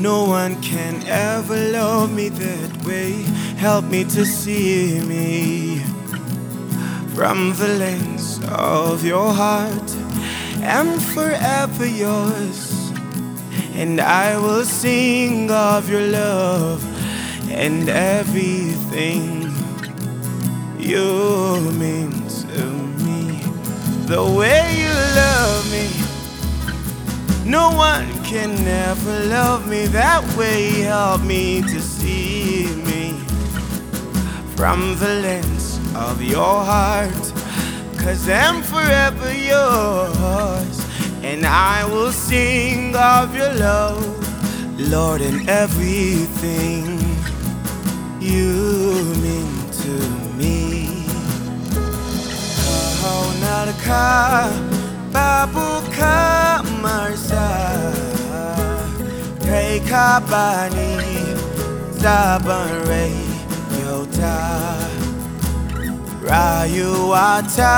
no one can ever love me that way. Help me to see me from the lens of your heart. I'm forever yours, and I will sing of your love and everything you mean to me. The way you. No one can ever love me that way. Help me to see me from the lens of your heart. Cause I'm forever yours, and I will sing of your love, Lord, and everything you mean to me. Oh, not a car. Babu Kai ka bani zaban rai kyauta Rayuwata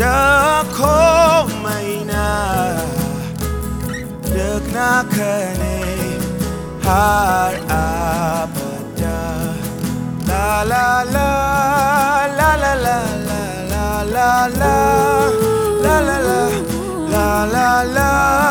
da komai na Duk naka ne har abada la la la la la la la la la la la la la la la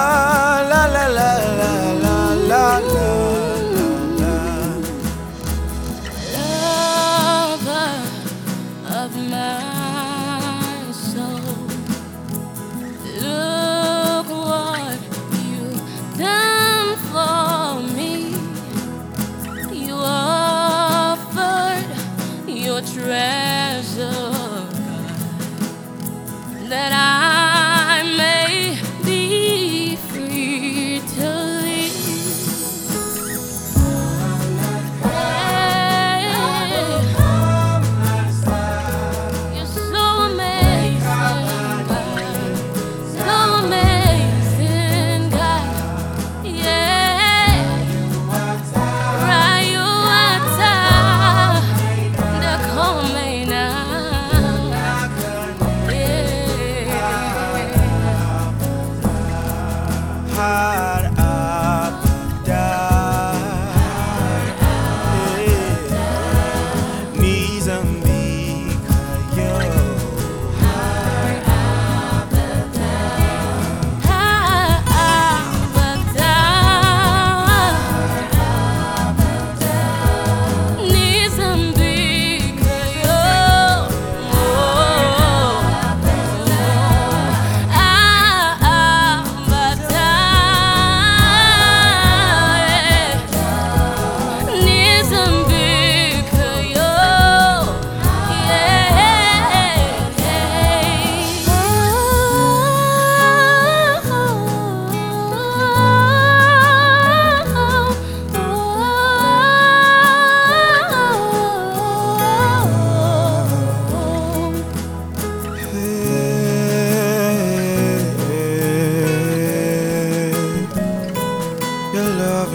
treasure, God, that I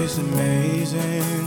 It's amazing.